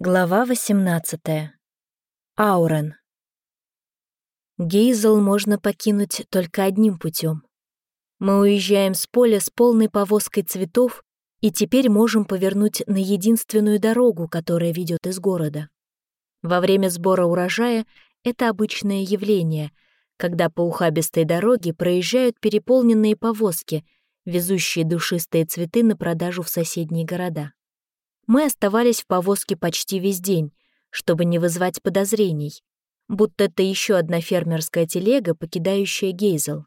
Глава 18. Аурен. Гейзел можно покинуть только одним путем. Мы уезжаем с поля с полной повозкой цветов и теперь можем повернуть на единственную дорогу, которая ведет из города. Во время сбора урожая это обычное явление, когда по ухабистой дороге проезжают переполненные повозки, везущие душистые цветы на продажу в соседние города мы оставались в повозке почти весь день, чтобы не вызвать подозрений, будто это еще одна фермерская телега, покидающая Гейзел.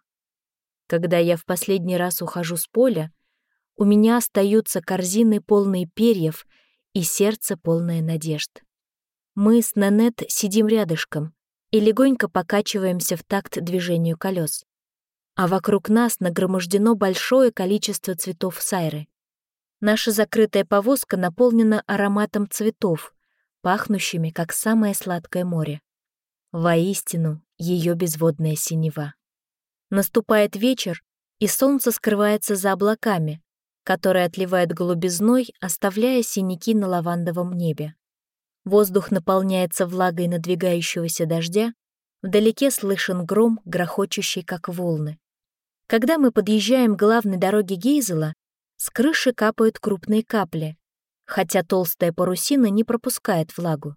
Когда я в последний раз ухожу с поля, у меня остаются корзины, полные перьев, и сердце, полное надежд. Мы с Нанет сидим рядышком и легонько покачиваемся в такт движению колес. А вокруг нас нагромождено большое количество цветов сайры. Наша закрытая повозка наполнена ароматом цветов, пахнущими, как самое сладкое море. Воистину, ее безводная синева. Наступает вечер, и солнце скрывается за облаками, которые отливают голубизной, оставляя синяки на лавандовом небе. Воздух наполняется влагой надвигающегося дождя, вдалеке слышен гром, грохочущий, как волны. Когда мы подъезжаем к главной дороге Гейзела, с крыши капают крупные капли, хотя толстая парусина не пропускает влагу.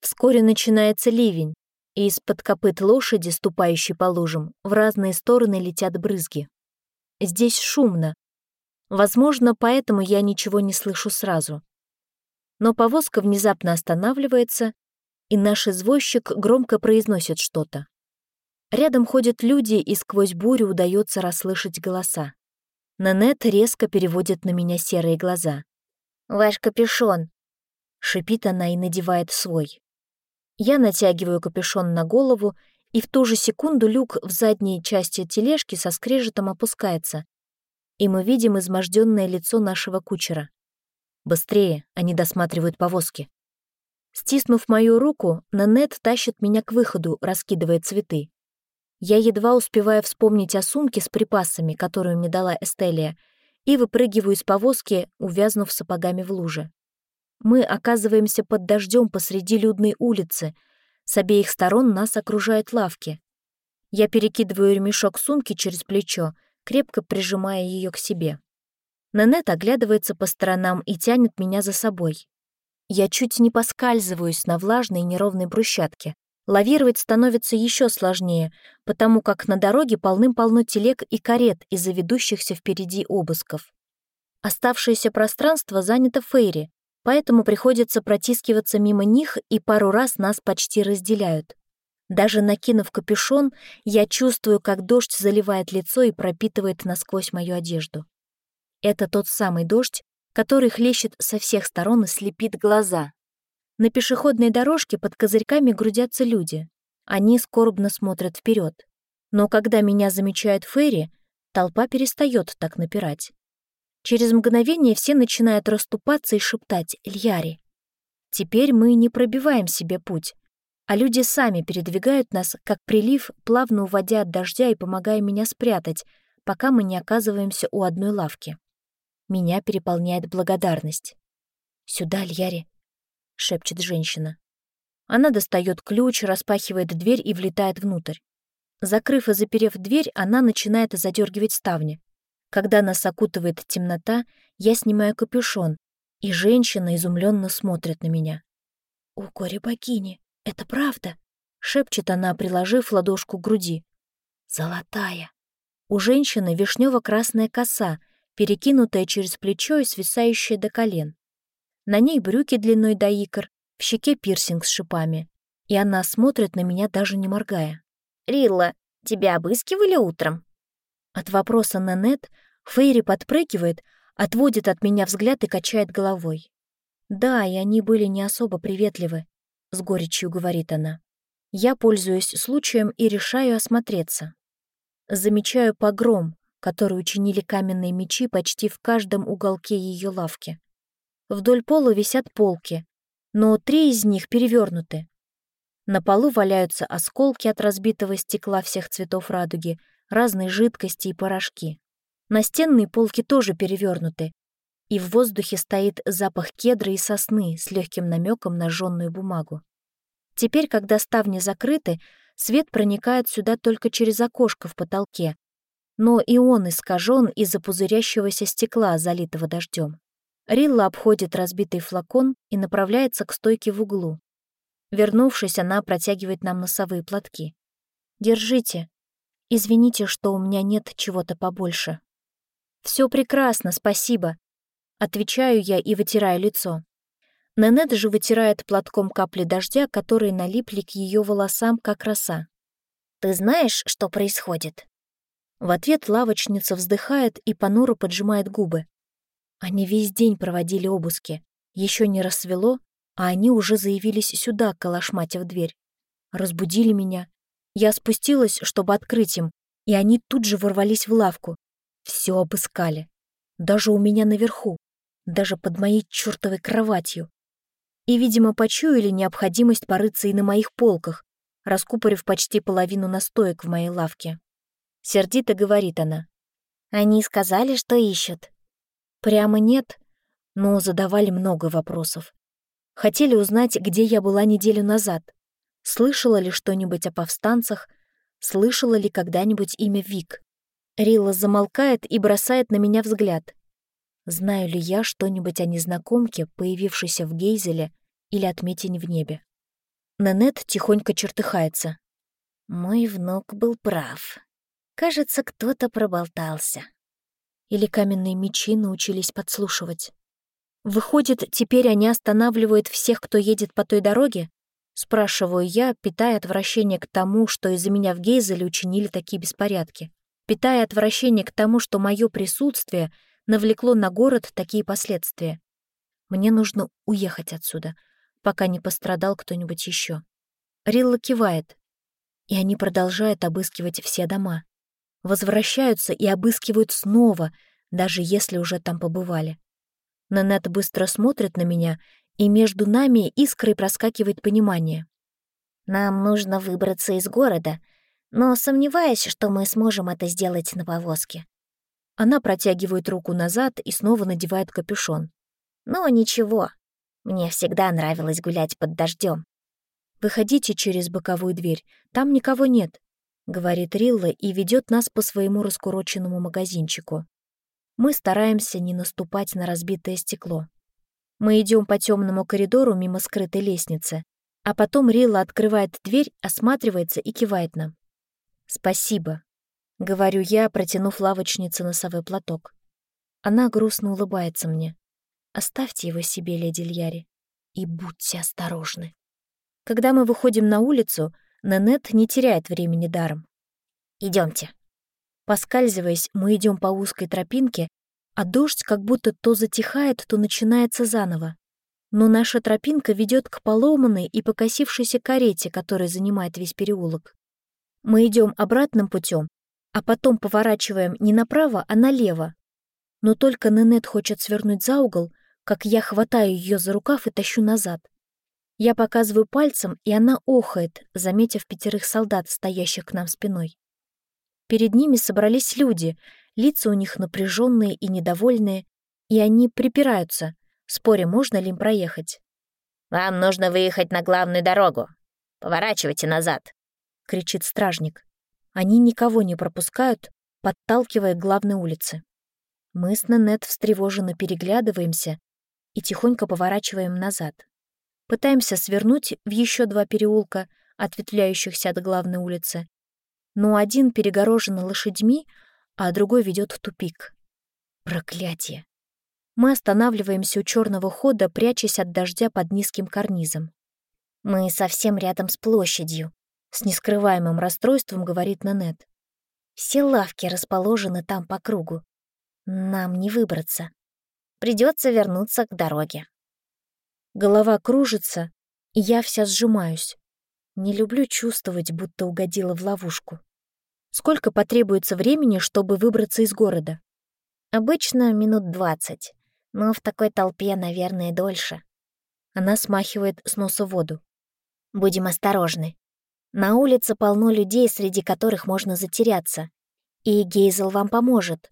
Вскоре начинается ливень, и из-под копыт лошади, ступающей по лужам, в разные стороны летят брызги. Здесь шумно. Возможно, поэтому я ничего не слышу сразу. Но повозка внезапно останавливается, и наш извозчик громко произносит что-то. Рядом ходят люди, и сквозь бурю удается расслышать голоса. Нанет резко переводит на меня серые глаза. «Ваш капюшон!» Шипит она и надевает свой. Я натягиваю капюшон на голову, и в ту же секунду люк в задней части тележки со скрежетом опускается, и мы видим изможденное лицо нашего кучера. Быстрее, они досматривают повозки. Стиснув мою руку, Нанет тащит меня к выходу, раскидывая цветы. Я едва успеваю вспомнить о сумке с припасами, которую мне дала Эстелия, и выпрыгиваю из повозки, увязнув сапогами в луже. Мы оказываемся под дождем посреди людной улицы. С обеих сторон нас окружают лавки. Я перекидываю ремешок сумки через плечо, крепко прижимая ее к себе. Нанет оглядывается по сторонам и тянет меня за собой. Я чуть не поскальзываюсь на влажной неровной брусчатке. Лавировать становится еще сложнее, потому как на дороге полным-полно телег и карет из-за ведущихся впереди обысков. Оставшееся пространство занято Фейри, поэтому приходится протискиваться мимо них, и пару раз нас почти разделяют. Даже накинув капюшон, я чувствую, как дождь заливает лицо и пропитывает насквозь мою одежду. Это тот самый дождь, который хлещет со всех сторон и слепит глаза, на пешеходной дорожке под козырьками грудятся люди. Они скорбно смотрят вперед. Но когда меня замечает Ферри, толпа перестает так напирать. Через мгновение все начинают расступаться и шептать «Ильяри». Теперь мы не пробиваем себе путь, а люди сами передвигают нас, как прилив, плавно уводя от дождя и помогая меня спрятать, пока мы не оказываемся у одной лавки. Меня переполняет благодарность. «Сюда, Льяри, — шепчет женщина. Она достает ключ, распахивает дверь и влетает внутрь. Закрыв и заперев дверь, она начинает задергивать ставни. Когда нас окутывает темнота, я снимаю капюшон, и женщина изумленно смотрит на меня. «О, горе богини, это правда?» — шепчет она, приложив ладошку к груди. «Золотая». У женщины вишнево-красная коса, перекинутая через плечо и свисающая до колен. На ней брюки длиной до икр, в щеке пирсинг с шипами. И она смотрит на меня, даже не моргая. «Рилла, тебя обыскивали утром?» От вопроса на нет Фейри подпрыгивает, отводит от меня взгляд и качает головой. «Да, и они были не особо приветливы», — с горечью говорит она. Я пользуюсь случаем и решаю осмотреться. Замечаю погром, который учинили каменные мечи почти в каждом уголке ее лавки. Вдоль пола висят полки, но три из них перевернуты. На полу валяются осколки от разбитого стекла всех цветов радуги, разные жидкости и порошки. Настенные полки тоже перевернуты, и в воздухе стоит запах кедра и сосны с легким намеком на жженную бумагу. Теперь, когда ставни закрыты, свет проникает сюда только через окошко в потолке, но и он искажен из-за пузырящегося стекла, залитого дождем. Рилла обходит разбитый флакон и направляется к стойке в углу. Вернувшись, она протягивает нам носовые платки. «Держите. Извините, что у меня нет чего-то побольше». Все прекрасно, спасибо», — отвечаю я и вытираю лицо. Нанет же вытирает платком капли дождя, которые налипли к ее волосам, как роса. «Ты знаешь, что происходит?» В ответ лавочница вздыхает и понуро поджимает губы. Они весь день проводили обыски. Еще не рассвело, а они уже заявились сюда, калашматя в дверь. Разбудили меня. Я спустилась, чтобы открыть им, и они тут же ворвались в лавку. Все обыскали. Даже у меня наверху. Даже под моей чертовой кроватью. И, видимо, почуяли необходимость порыться и на моих полках, раскупорив почти половину настоек в моей лавке. Сердито говорит она. «Они сказали, что ищут». Прямо нет, но задавали много вопросов. Хотели узнать, где я была неделю назад. Слышала ли что-нибудь о повстанцах, слышала ли когда-нибудь имя Вик. Рила замолкает и бросает на меня взгляд. Знаю ли я что-нибудь о незнакомке, появившейся в Гейзеле или отметине в небе? Нанет тихонько чертыхается. Мой внук был прав. Кажется, кто-то проболтался. Или каменные мечи научились подслушивать. Выходит, теперь они останавливают всех, кто едет по той дороге? Спрашиваю я, питая отвращение к тому, что из-за меня в Гейзеле учинили такие беспорядки. Питая отвращение к тому, что мое присутствие навлекло на город такие последствия. Мне нужно уехать отсюда, пока не пострадал кто-нибудь еще. Рилла кивает, и они продолжают обыскивать все дома возвращаются и обыскивают снова, даже если уже там побывали. Нанет быстро смотрит на меня, и между нами искрой проскакивает понимание. «Нам нужно выбраться из города, но сомневаюсь, что мы сможем это сделать на повозке». Она протягивает руку назад и снова надевает капюшон. «Ну, ничего. Мне всегда нравилось гулять под дождем. Выходите через боковую дверь, там никого нет. — говорит Рилла и ведет нас по своему раскуроченному магазинчику. Мы стараемся не наступать на разбитое стекло. Мы идем по темному коридору мимо скрытой лестницы, а потом Рилла открывает дверь, осматривается и кивает нам. «Спасибо», — говорю я, протянув лавочнице носовой платок. Она грустно улыбается мне. «Оставьте его себе, леди Льяри, и будьте осторожны». Когда мы выходим на улицу, Нанет не теряет времени даром. Идемте. Поскальзываясь, мы идем по узкой тропинке, а дождь как будто то затихает, то начинается заново. Но наша тропинка ведет к поломанной и покосившейся карете, которая занимает весь переулок. Мы идем обратным путем, а потом поворачиваем не направо, а налево. Но только Нанет хочет свернуть за угол, как я хватаю ее за рукав и тащу назад. Я показываю пальцем, и она охает, заметив пятерых солдат, стоящих к нам спиной. Перед ними собрались люди, лица у них напряженные и недовольные, и они припираются, споря, можно ли им проехать. «Вам нужно выехать на главную дорогу. Поворачивайте назад», — кричит стражник. Они никого не пропускают, подталкивая к главной улице. Мы с Нанет встревоженно переглядываемся и тихонько поворачиваем назад. Пытаемся свернуть в еще два переулка, ответвляющихся от главной улицы. Но один перегорожен лошадьми, а другой ведет в тупик. Проклятие! Мы останавливаемся у черного хода, прячась от дождя под низким карнизом. «Мы совсем рядом с площадью», — с нескрываемым расстройством говорит Нанет. «Все лавки расположены там по кругу. Нам не выбраться. Придется вернуться к дороге». Голова кружится, и я вся сжимаюсь. Не люблю чувствовать, будто угодила в ловушку. Сколько потребуется времени, чтобы выбраться из города? Обычно минут двадцать, но в такой толпе, наверное, дольше. Она смахивает с носа воду. Будем осторожны. На улице полно людей, среди которых можно затеряться. И Гейзел вам поможет.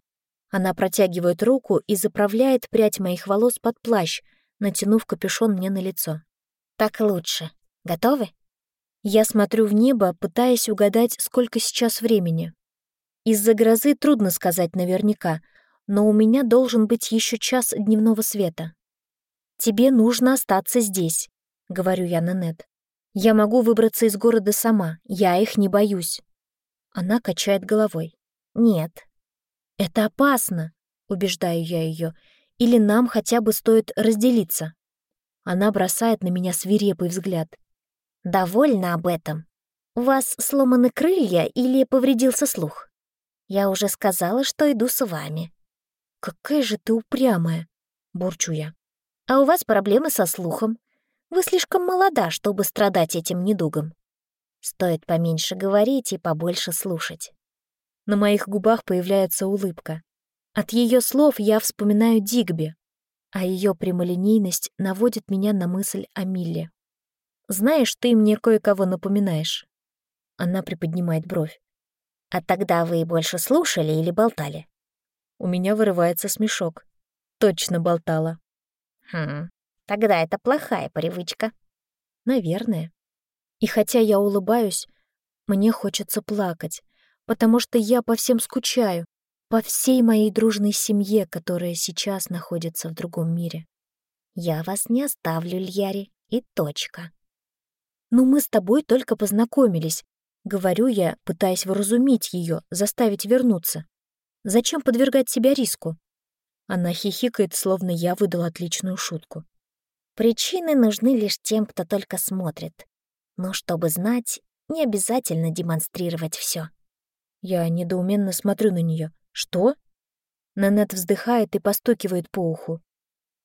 Она протягивает руку и заправляет прядь моих волос под плащ, натянув капюшон мне на лицо. «Так лучше. Готовы?» Я смотрю в небо, пытаясь угадать, сколько сейчас времени. Из-за грозы трудно сказать наверняка, но у меня должен быть еще час дневного света. «Тебе нужно остаться здесь», — говорю я Нанет. «Я могу выбраться из города сама, я их не боюсь». Она качает головой. «Нет». «Это опасно», — убеждаю я ее. «Или нам хотя бы стоит разделиться». Она бросает на меня свирепый взгляд. «Довольно об этом. У вас сломаны крылья или повредился слух? Я уже сказала, что иду с вами». «Какая же ты упрямая!» — бурчу я. «А у вас проблемы со слухом. Вы слишком молода, чтобы страдать этим недугом. Стоит поменьше говорить и побольше слушать». На моих губах появляется улыбка. От ее слов я вспоминаю Дигби, а ее прямолинейность наводит меня на мысль о Милле. «Знаешь, ты мне кое-кого напоминаешь». Она приподнимает бровь. «А тогда вы больше слушали или болтали?» У меня вырывается смешок. Точно болтала. «Хм, тогда это плохая привычка». «Наверное». И хотя я улыбаюсь, мне хочется плакать, потому что я по всем скучаю, по всей моей дружной семье, которая сейчас находится в другом мире. Я вас не оставлю, Льяри, и точка. Ну, мы с тобой только познакомились, говорю я, пытаясь вразумить ее, заставить вернуться. Зачем подвергать себя риску? Она хихикает, словно я выдал отличную шутку. Причины нужны лишь тем, кто только смотрит. Но чтобы знать, не обязательно демонстрировать все. Я недоуменно смотрю на нее. «Что?» Нанет вздыхает и постукивает по уху.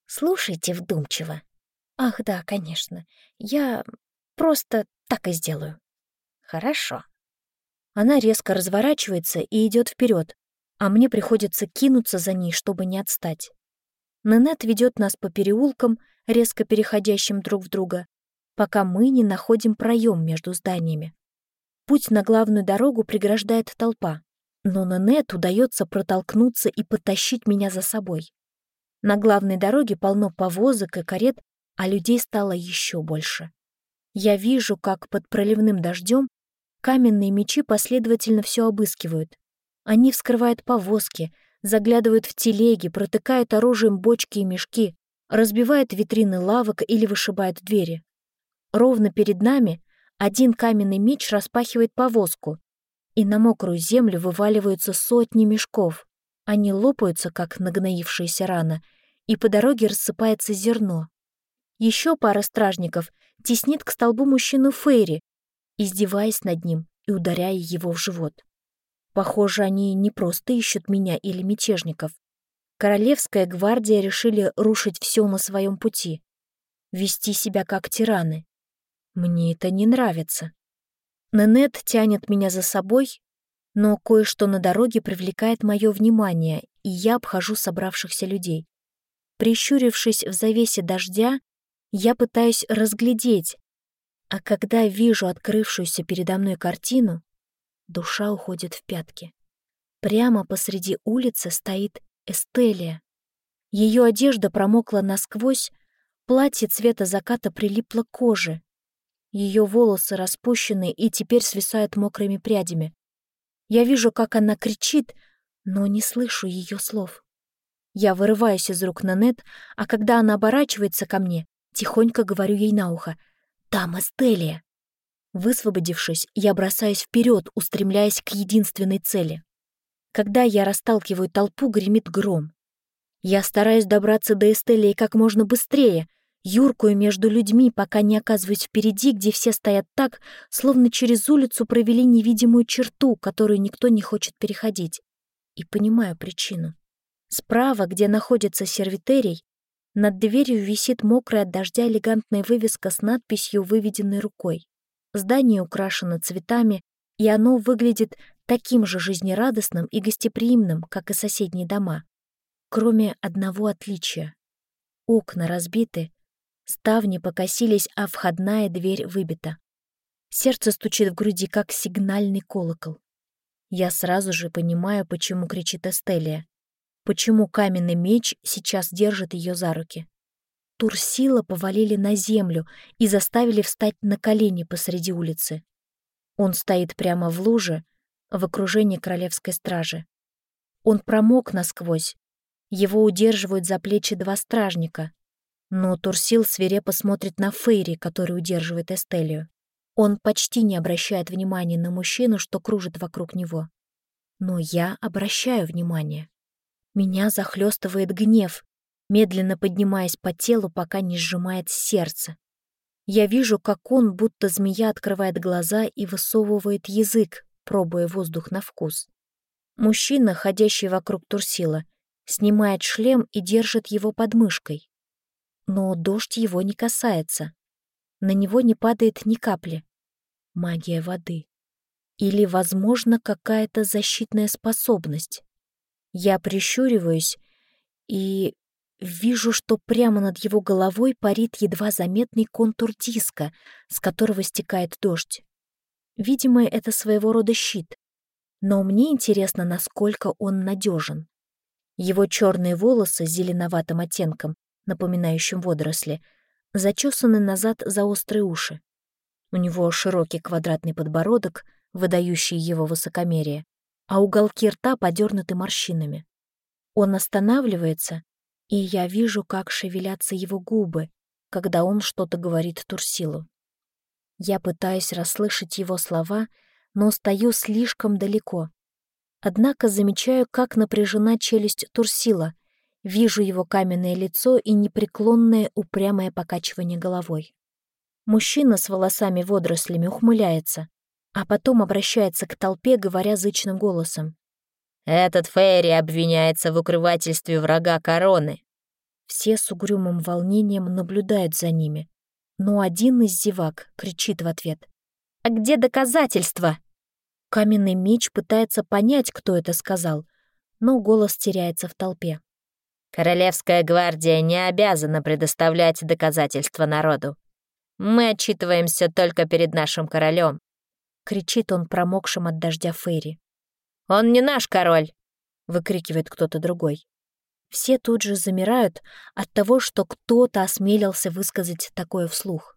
«Слушайте вдумчиво». «Ах, да, конечно. Я просто так и сделаю». «Хорошо». Она резко разворачивается и идет вперед, а мне приходится кинуться за ней, чтобы не отстать. Нанет ведет нас по переулкам, резко переходящим друг в друга, пока мы не находим проем между зданиями. Путь на главную дорогу преграждает толпа но Нанет удается протолкнуться и потащить меня за собой. На главной дороге полно повозок и карет, а людей стало еще больше. Я вижу, как под проливным дождем каменные мечи последовательно все обыскивают. Они вскрывают повозки, заглядывают в телеги, протыкают оружием бочки и мешки, разбивают витрины лавок или вышибают двери. Ровно перед нами один каменный меч распахивает повозку, и на мокрую землю вываливаются сотни мешков. Они лопаются, как нагноившаяся рана, и по дороге рассыпается зерно. Еще пара стражников теснит к столбу мужчину Фейри, издеваясь над ним и ударяя его в живот. Похоже, они не просто ищут меня или мятежников. Королевская гвардия решили рушить все на своем пути, вести себя как тираны. Мне это не нравится. Нанет тянет меня за собой, но кое-что на дороге привлекает мое внимание, и я обхожу собравшихся людей. Прищурившись в завесе дождя, я пытаюсь разглядеть, а когда вижу открывшуюся передо мной картину, душа уходит в пятки. Прямо посреди улицы стоит Эстелия. Ее одежда промокла насквозь, платье цвета заката прилипло к коже, ее волосы распущены и теперь свисают мокрыми прядями. Я вижу, как она кричит, но не слышу ее слов. Я вырываюсь из рук Нанет, а когда она оборачивается ко мне, тихонько говорю ей на ухо «Там Эстелия». Высвободившись, я бросаюсь вперед, устремляясь к единственной цели. Когда я расталкиваю толпу, гремит гром. Я стараюсь добраться до Эстелии как можно быстрее — юркую между людьми, пока не оказываюсь впереди, где все стоят так, словно через улицу провели невидимую черту, которую никто не хочет переходить. И понимаю причину. Справа, где находится сервитерий, над дверью висит мокрая от дождя элегантная вывеска с надписью, выведенной рукой. Здание украшено цветами, и оно выглядит таким же жизнерадостным и гостеприимным, как и соседние дома. Кроме одного отличия. Окна разбиты, Ставни покосились, а входная дверь выбита. Сердце стучит в груди, как сигнальный колокол. Я сразу же понимаю, почему кричит Эстелия. почему каменный меч сейчас держит ее за руки. Турсила повалили на землю и заставили встать на колени посреди улицы. Он стоит прямо в луже, в окружении королевской стражи. Он промок насквозь. Его удерживают за плечи два стражника. Но Турсил свирепо смотрит на Фейри, который удерживает Эстелию. Он почти не обращает внимания на мужчину, что кружит вокруг него. Но я обращаю внимание. Меня захлестывает гнев, медленно поднимаясь по телу, пока не сжимает сердце. Я вижу, как он, будто змея, открывает глаза и высовывает язык, пробуя воздух на вкус. Мужчина, ходящий вокруг Турсила, снимает шлем и держит его под мышкой. Но дождь его не касается. На него не падает ни капли магия воды. Или, возможно, какая-то защитная способность. Я прищуриваюсь и вижу, что прямо над его головой парит едва заметный контур диска, с которого стекает дождь. Видимо, это своего рода щит. Но мне интересно, насколько он надежен. Его черные волосы с зеленоватым оттенком, напоминающим водоросли, зачесаны назад за острые уши. У него широкий квадратный подбородок, выдающий его высокомерие, а уголки рта подернуты морщинами. Он останавливается, и я вижу, как шевелятся его губы, когда он что-то говорит Турсилу. Я пытаюсь расслышать его слова, но стою слишком далеко. Однако замечаю, как напряжена челюсть Турсила, вижу его каменное лицо и непреклонное упрямое покачивание головой. Мужчина с волосами-водорослями ухмыляется, а потом обращается к толпе, говоря зычным голосом. «Этот Фейри обвиняется в укрывательстве врага короны». Все с угрюмым волнением наблюдают за ними, но один из зевак кричит в ответ. «А где доказательства?» Каменный меч пытается понять, кто это сказал, но голос теряется в толпе. «Королевская гвардия не обязана предоставлять доказательства народу. Мы отчитываемся только перед нашим королем», — кричит он промокшим от дождя Фейри. «Он не наш король!» — выкрикивает кто-то другой. Все тут же замирают от того, что кто-то осмелился высказать такое вслух.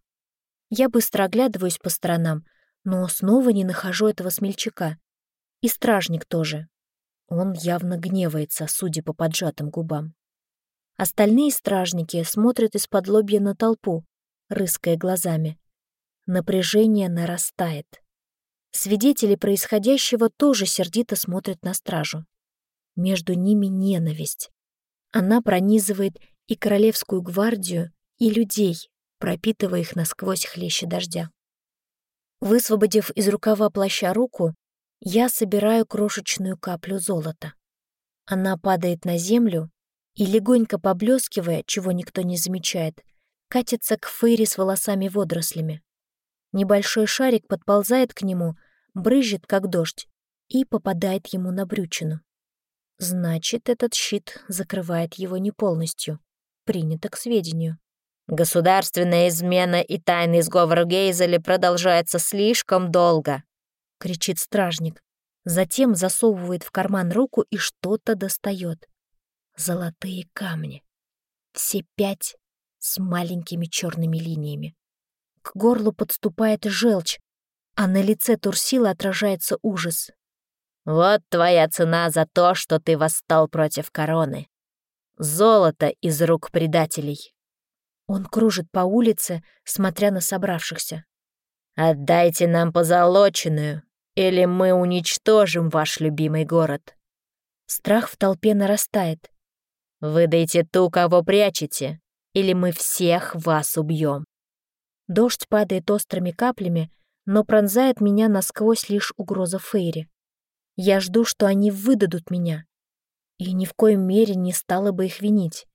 Я быстро оглядываюсь по сторонам, но снова не нахожу этого смельчака. И стражник тоже. Он явно гневается, судя по поджатым губам. Остальные стражники смотрят из-под лобья на толпу, рыская глазами. Напряжение нарастает. Свидетели происходящего тоже сердито смотрят на стражу. Между ними ненависть. Она пронизывает и королевскую гвардию, и людей, пропитывая их насквозь хлеще дождя. Высвободив из рукава плаща руку, я собираю крошечную каплю золота. Она падает на землю и, легонько поблескивая, чего никто не замечает, катится к Фейри с волосами-водорослями. Небольшой шарик подползает к нему, брызжет, как дождь, и попадает ему на брючину. Значит, этот щит закрывает его не полностью. Принято к сведению. «Государственная измена и тайный сговор Гейзели продолжается слишком долго», — кричит стражник. Затем засовывает в карман руку и что-то достает. Золотые камни. Все пять с маленькими черными линиями. К горлу подступает желчь, а на лице Турсила отражается ужас. «Вот твоя цена за то, что ты восстал против короны. Золото из рук предателей». Он кружит по улице, смотря на собравшихся. «Отдайте нам позолоченную, или мы уничтожим ваш любимый город». Страх в толпе нарастает. «Выдайте ту, кого прячете, или мы всех вас убьем. Дождь падает острыми каплями, но пронзает меня насквозь лишь угроза Фейри. Я жду, что они выдадут меня. И ни в коем мере не стала бы их винить.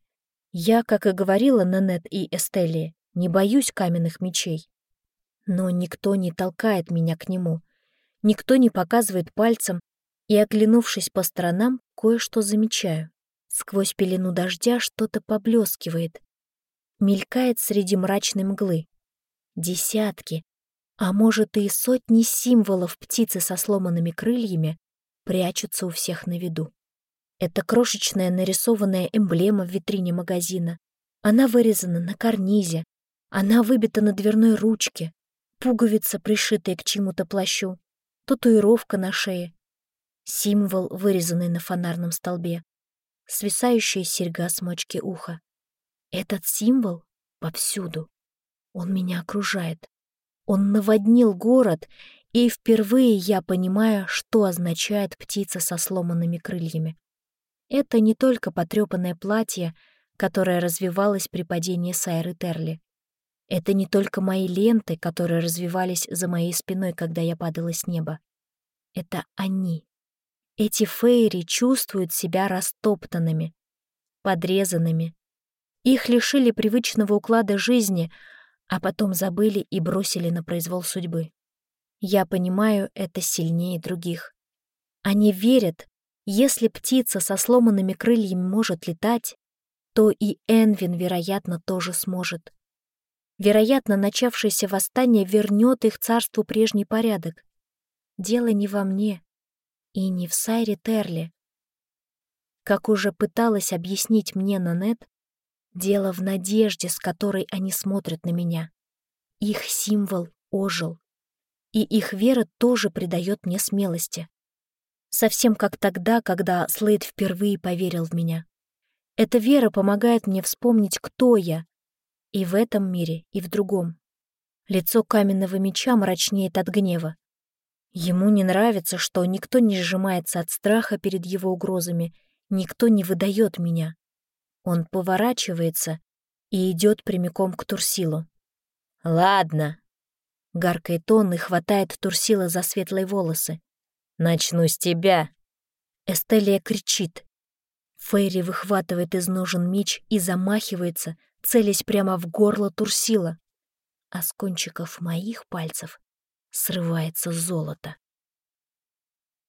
Я, как и говорила Нанет и Эстелии, не боюсь каменных мечей. Но никто не толкает меня к нему. Никто не показывает пальцем, и, оглянувшись по сторонам, кое-что замечаю. Сквозь пелену дождя что-то поблескивает, мелькает среди мрачной мглы. Десятки, а может и сотни символов птицы со сломанными крыльями прячутся у всех на виду. Это крошечная нарисованная эмблема в витрине магазина. Она вырезана на карнизе. Она выбита на дверной ручке. Пуговица, пришитая к чему-то плащу. Татуировка на шее. Символ, вырезанный на фонарном столбе. Свисающая серьга с мочки уха. Этот символ повсюду. Он меня окружает. Он наводнил город, и впервые я понимаю, что означает птица со сломанными крыльями. Это не только потрёпанное платье, которое развивалось при падении Сайры Терли. Это не только мои ленты, которые развивались за моей спиной, когда я падала с неба. Это они. Эти фейри чувствуют себя растоптанными, подрезанными. Их лишили привычного уклада жизни, а потом забыли и бросили на произвол судьбы. Я понимаю это сильнее других. Они верят, если птица со сломанными крыльями может летать, то и Энвин, вероятно, тоже сможет. Вероятно, начавшееся восстание вернет их царству прежний порядок. Дело не во мне и не в Сайре Терли. Как уже пыталась объяснить мне Нанет, дело в надежде, с которой они смотрят на меня. Их символ ожил, и их вера тоже придает мне смелости. Совсем как тогда, когда Слейд впервые поверил в меня. Эта вера помогает мне вспомнить, кто я. И в этом мире, и в другом. Лицо каменного меча мрачнеет от гнева. Ему не нравится, что никто не сжимается от страха перед его угрозами, никто не выдает меня. Он поворачивается и идет прямиком к Турсилу. «Ладно», — гаркает он и хватает Турсила за светлые волосы. Начну с тебя!» Эстелия кричит. Фейри выхватывает из ножен меч и замахивается, целясь прямо в горло Турсила. А с кончиков моих пальцев срывается золото.